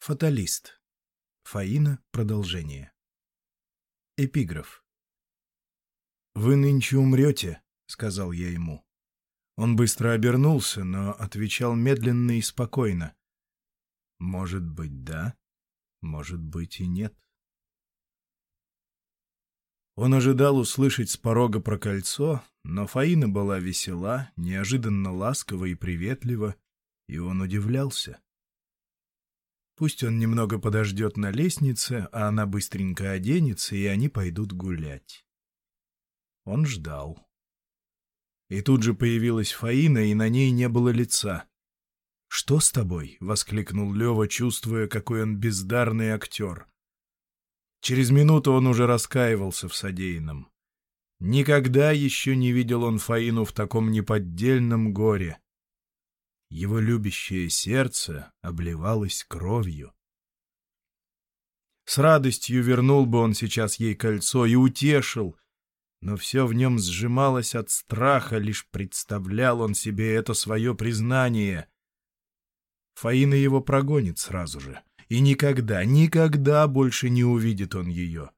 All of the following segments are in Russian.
Фаталист. Фаина. Продолжение. Эпиграф. «Вы нынче умрете», — сказал я ему. Он быстро обернулся, но отвечал медленно и спокойно. «Может быть, да, может быть и нет». Он ожидал услышать с порога про кольцо, но Фаина была весела, неожиданно ласкова и приветлива, и он удивлялся. Пусть он немного подождет на лестнице, а она быстренько оденется, и они пойдут гулять. Он ждал. И тут же появилась Фаина, и на ней не было лица. «Что с тобой?» — воскликнул Лева, чувствуя, какой он бездарный актер. Через минуту он уже раскаивался в содеянном. Никогда еще не видел он Фаину в таком неподдельном горе. Его любящее сердце обливалось кровью. С радостью вернул бы он сейчас ей кольцо и утешил, но все в нем сжималось от страха, лишь представлял он себе это свое признание. Фаина его прогонит сразу же, и никогда, никогда больше не увидит он ее.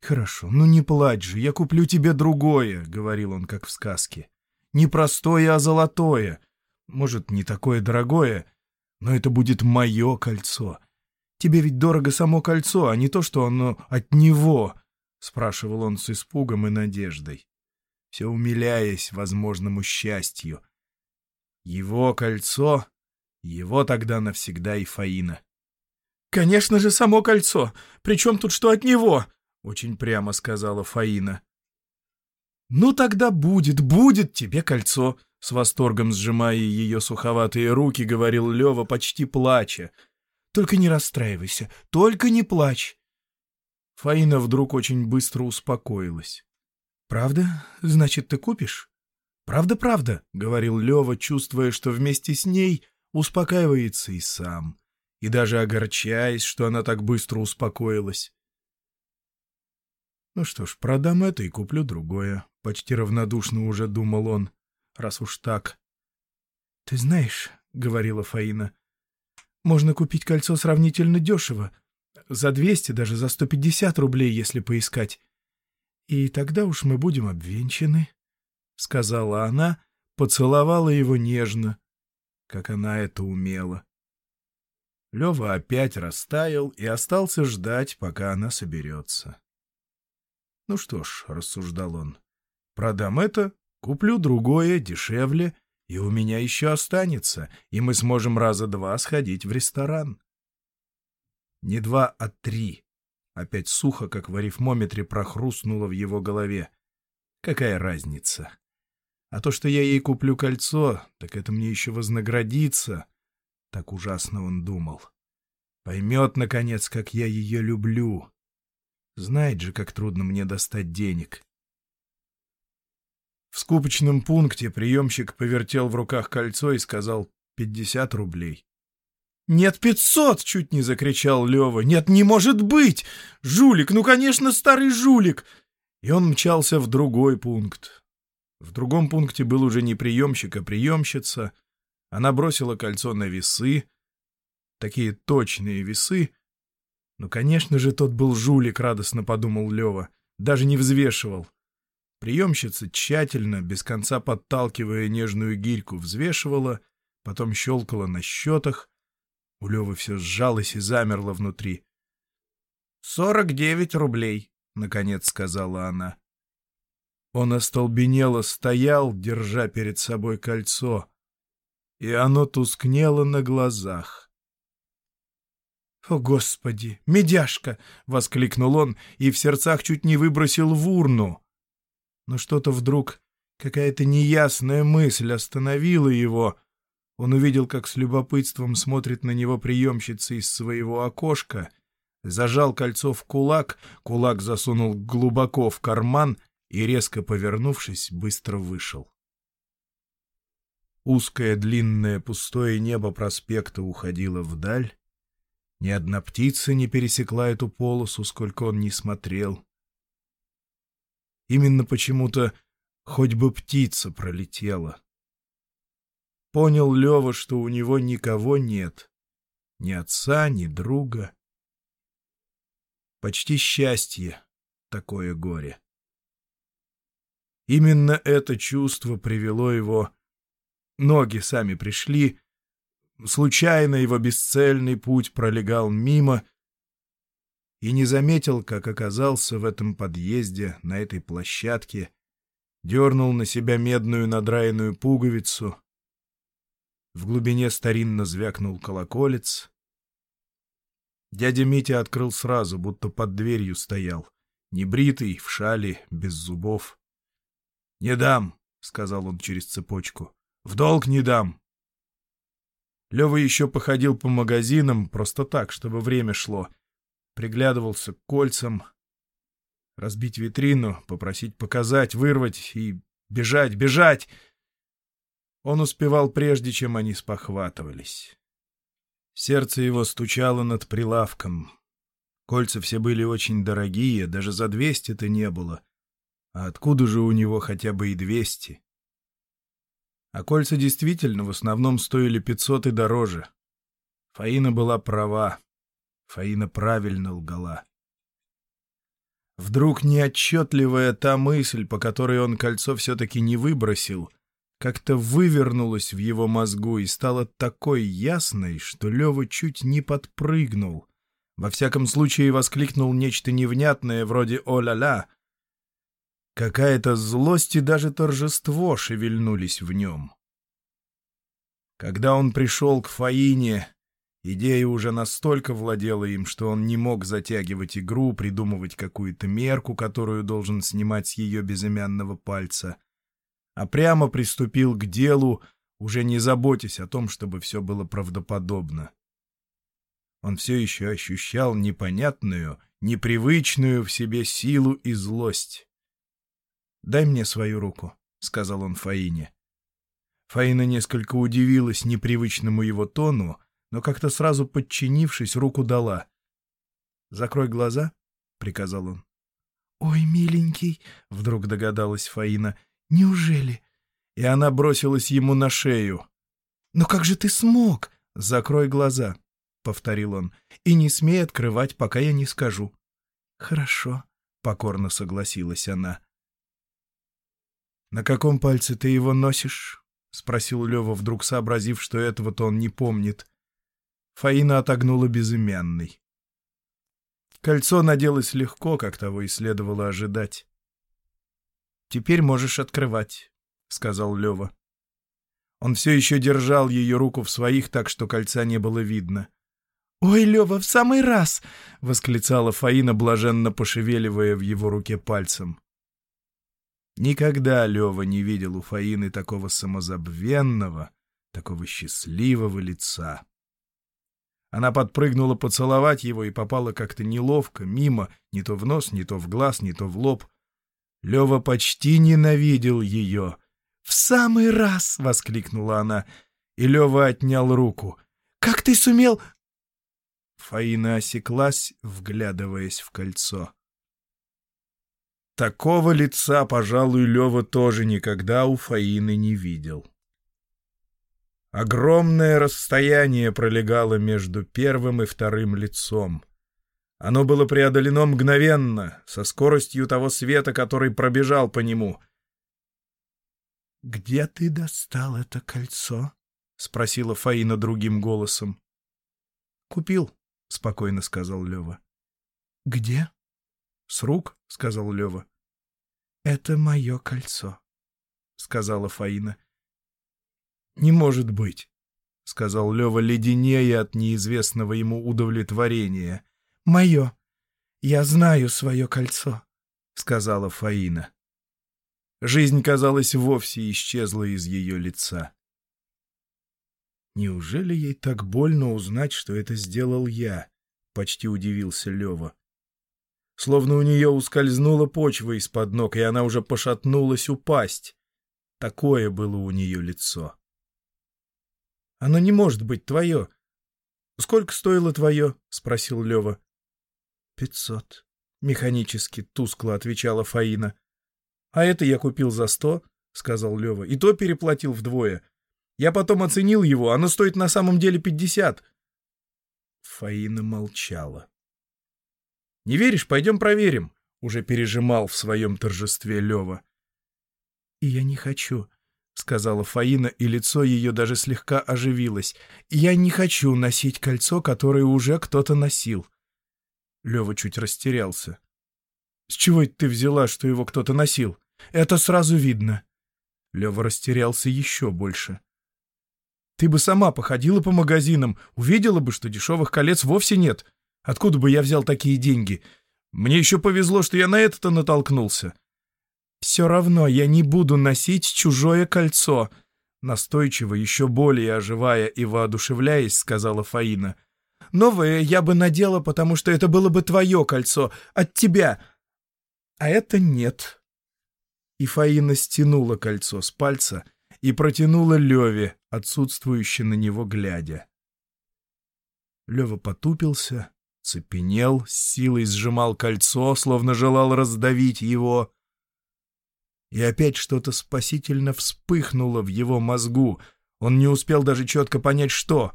«Хорошо, ну не плачь же, я куплю тебе другое», — говорил он, как в сказке. «Не простое, а золотое. Может, не такое дорогое, но это будет мое кольцо. Тебе ведь дорого само кольцо, а не то, что оно от него, — спрашивал он с испугом и надеждой, все умиляясь возможному счастью. Его кольцо, его тогда навсегда и Фаина. — Конечно же, само кольцо. Причем тут что от него? — очень прямо сказала Фаина. — Ну тогда будет, будет тебе кольцо, с восторгом сжимая ее суховатые руки, говорил Лева, почти плача. «Только не расстраивайся, только не плачь!» Фаина вдруг очень быстро успокоилась. «Правда? Значит, ты купишь?» «Правда-правда», — говорил Лева, чувствуя, что вместе с ней успокаивается и сам, и даже огорчаясь, что она так быстро успокоилась. «Ну что ж, продам это и куплю другое», — почти равнодушно уже думал он раз уж так. — Ты знаешь, — говорила Фаина, — можно купить кольцо сравнительно дешево, за 200, даже за 150 рублей, если поискать. И тогда уж мы будем обвенчаны, — сказала она, поцеловала его нежно, как она это умела. Лева опять растаял и остался ждать, пока она соберется. — Ну что ж, — рассуждал он, — продам это, Куплю другое, дешевле, и у меня еще останется, и мы сможем раза два сходить в ресторан. Не два, а три. Опять сухо, как в арифмометре, прохрустнуло в его голове. Какая разница? А то, что я ей куплю кольцо, так это мне еще вознаградится. Так ужасно он думал. Поймет, наконец, как я ее люблю. Знает же, как трудно мне достать денег. В скупочном пункте приемщик повертел в руках кольцо и сказал «пятьдесят рублей». «Нет, пятьсот!» — чуть не закричал Лева. «Нет, не может быть! Жулик! Ну, конечно, старый жулик!» И он мчался в другой пункт. В другом пункте был уже не приемщик, а приемщица. Она бросила кольцо на весы. Такие точные весы. Ну, конечно же, тот был жулик, радостно подумал Лева. Даже не взвешивал. Приемщица тщательно, без конца подталкивая нежную гирьку, взвешивала, потом щелкала на счетах. У Левы все сжалось и замерло внутри. — Сорок девять рублей, — наконец сказала она. Он остолбенело стоял, держа перед собой кольцо, и оно тускнело на глазах. «О, Господи! Медяшка!» — воскликнул он и в сердцах чуть не выбросил в урну. Но что-то вдруг, какая-то неясная мысль остановила его. Он увидел, как с любопытством смотрит на него приемщица из своего окошка, зажал кольцо в кулак, кулак засунул глубоко в карман и, резко повернувшись, быстро вышел. Узкое, длинное, пустое небо проспекта уходило вдаль. Ни одна птица не пересекла эту полосу, сколько он не смотрел. Именно почему-то хоть бы птица пролетела. Понял Лева, что у него никого нет. Ни отца, ни друга. Почти счастье, такое горе. Именно это чувство привело его... Ноги сами пришли, случайно его бесцельный путь пролегал мимо и не заметил, как оказался в этом подъезде, на этой площадке, дернул на себя медную надраенную пуговицу. В глубине старинно звякнул колоколец. Дядя Митя открыл сразу, будто под дверью стоял. Небритый, в шале, без зубов. — Не дам, — сказал он через цепочку. — В долг не дам. Лева еще походил по магазинам, просто так, чтобы время шло. Приглядывался к кольцам. Разбить витрину, попросить показать, вырвать и бежать, бежать. Он успевал прежде, чем они спохватывались. Сердце его стучало над прилавком. Кольца все были очень дорогие, даже за двести-то не было. А откуда же у него хотя бы и двести? А кольца действительно в основном стоили пятьсот и дороже. Фаина была права. Фаина правильно лгала. Вдруг неотчетливая та мысль, по которой он кольцо все-таки не выбросил, как-то вывернулась в его мозгу и стала такой ясной, что Лева чуть не подпрыгнул. Во всяком случае воскликнул нечто невнятное, вроде «О-ля-ля!». Какая-то злость и даже торжество шевельнулись в нем. Когда он пришел к Фаине, идея уже настолько владела им, что он не мог затягивать игру, придумывать какую-то мерку, которую должен снимать с ее безымянного пальца — а прямо приступил к делу, уже не заботясь о том, чтобы все было правдоподобно. Он все еще ощущал непонятную, непривычную в себе силу и злость. «Дай мне свою руку», — сказал он Фаине. Фаина несколько удивилась непривычному его тону, но как-то сразу подчинившись, руку дала. «Закрой глаза», — приказал он. «Ой, миленький», — вдруг догадалась Фаина, «Неужели?» И она бросилась ему на шею. «Но как же ты смог?» «Закрой глаза», — повторил он, — «и не смей открывать, пока я не скажу». «Хорошо», — покорно согласилась она. «На каком пальце ты его носишь?» — спросил Лева, вдруг сообразив, что этого-то он не помнит. Фаина отогнула безымянный. Кольцо наделось легко, как того и следовало ожидать. «Теперь можешь открывать», — сказал Лева. Он все еще держал ее руку в своих, так что кольца не было видно. «Ой, Лева, в самый раз!» — восклицала Фаина, блаженно пошевеливая в его руке пальцем. Никогда Лева не видел у Фаины такого самозабвенного, такого счастливого лица. Она подпрыгнула поцеловать его и попала как-то неловко, мимо, не то в нос, не то в глаз, не то в лоб — Лева почти ненавидел ее. «В самый раз!» — воскликнула она, и Лева отнял руку. «Как ты сумел...» Фаина осеклась, вглядываясь в кольцо. Такого лица, пожалуй, Лева тоже никогда у Фаины не видел. Огромное расстояние пролегало между первым и вторым лицом. Оно было преодолено мгновенно, со скоростью того света, который пробежал по нему. «Где ты достал это кольцо?» — спросила Фаина другим голосом. «Купил», — спокойно сказал Лева. «Где?» «С рук», — сказал Лева. «Это мое кольцо», — сказала Фаина. «Не может быть», — сказал Лева леденее от неизвестного ему удовлетворения мое. Я знаю свое кольцо», — сказала Фаина. Жизнь, казалось, вовсе исчезла из ее лица. «Неужели ей так больно узнать, что это сделал я?» — почти удивился Лева. Словно у нее ускользнула почва из-под ног, и она уже пошатнулась упасть. Такое было у нее лицо. «Оно не может быть твое. Сколько стоило твое?» — спросил Лева. «Пятьсот», — механически тускло отвечала Фаина. «А это я купил за сто», — сказал Лева, — «и то переплатил вдвое. Я потом оценил его, оно стоит на самом деле пятьдесят». Фаина молчала. «Не веришь? Пойдем проверим», — уже пережимал в своем торжестве Лева. «И я не хочу», — сказала Фаина, и лицо ее даже слегка оживилось. «Я не хочу носить кольцо, которое уже кто-то носил». Лева чуть растерялся. «С чего это ты взяла, что его кто-то носил? Это сразу видно». Лева растерялся еще больше. «Ты бы сама походила по магазинам, увидела бы, что дешевых колец вовсе нет. Откуда бы я взял такие деньги? Мне еще повезло, что я на это-то натолкнулся». «Все равно я не буду носить чужое кольцо», — настойчиво, еще более оживая и воодушевляясь, сказала Фаина. «Новое я бы надела, потому что это было бы твое кольцо, от тебя, а это нет». И Фаина стянула кольцо с пальца и протянула Леве, отсутствующе на него глядя. Лева потупился, цепенел, с силой сжимал кольцо, словно желал раздавить его. И опять что-то спасительно вспыхнуло в его мозгу. Он не успел даже четко понять, что.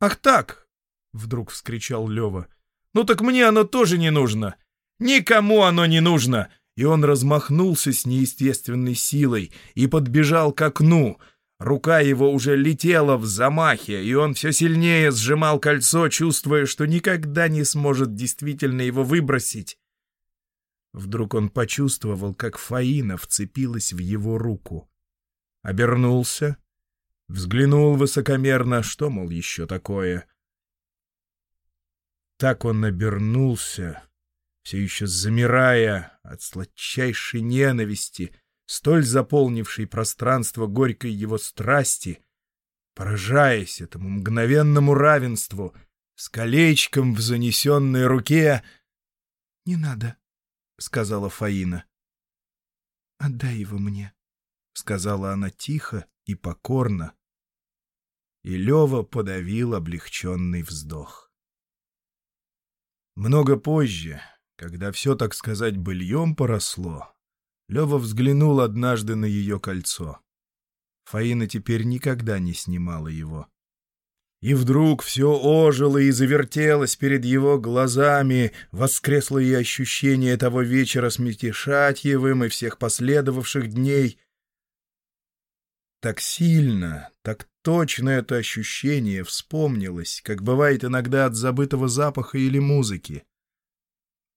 «Ах так!» — вдруг вскричал Лева. «Ну так мне оно тоже не нужно! Никому оно не нужно!» И он размахнулся с неестественной силой и подбежал к окну. Рука его уже летела в замахе, и он все сильнее сжимал кольцо, чувствуя, что никогда не сможет действительно его выбросить. Вдруг он почувствовал, как Фаина вцепилась в его руку. Обернулся, взглянул высокомерно, что, мол, еще такое. Так он обернулся, все еще замирая от сладчайшей ненависти, столь заполнившей пространство горькой его страсти, поражаясь этому мгновенному равенству, с колечком в занесенной руке. — Не надо, — сказала Фаина. — Отдай его мне, — сказала она тихо и покорно. И Лева подавил облегченный вздох. Много позже, когда все, так сказать, быльем поросло, Лева взглянул однажды на ее кольцо. Фаина теперь никогда не снимала его. И вдруг все ожило и завертелось перед его глазами, воскресло и ощущение того вечера с Митишатьевым и всех последовавших дней. Так сильно, так точно это ощущение вспомнилось, как бывает иногда от забытого запаха или музыки.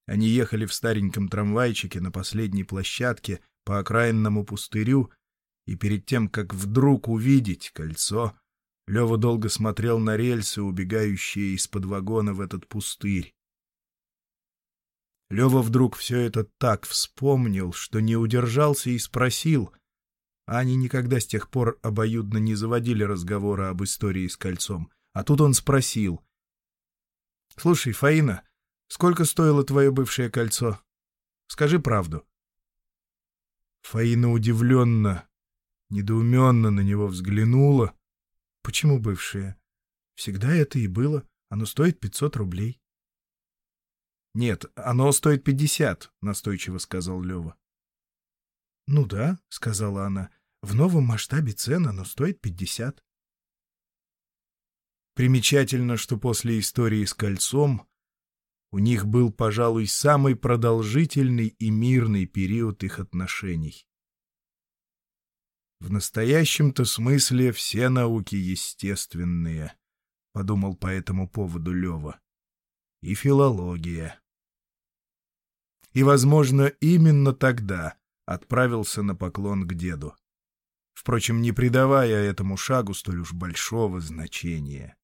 Они ехали в стареньком трамвайчике на последней площадке по окраинному пустырю, и перед тем, как вдруг увидеть кольцо, Лева долго смотрел на рельсы, убегающие из-под вагона в этот пустырь. Лева вдруг все это так вспомнил, что не удержался и спросил. Они никогда с тех пор обоюдно не заводили разговора об истории с кольцом. А тут он спросил. — Слушай, Фаина, сколько стоило твое бывшее кольцо? Скажи правду. Фаина удивленно, недоуменно на него взглянула, Почему бывшее? Всегда это и было. Оно стоит 500 рублей. Нет, оно стоит 50, настойчиво сказал Лева. Ну да, сказала она. В новом масштабе цен оно стоит 50. Примечательно, что после истории с кольцом у них был, пожалуй, самый продолжительный и мирный период их отношений. В настоящем-то смысле все науки естественные, — подумал по этому поводу Лева. И филология. И, возможно, именно тогда отправился на поклон к деду. Впрочем, не придавая этому шагу столь уж большого значения.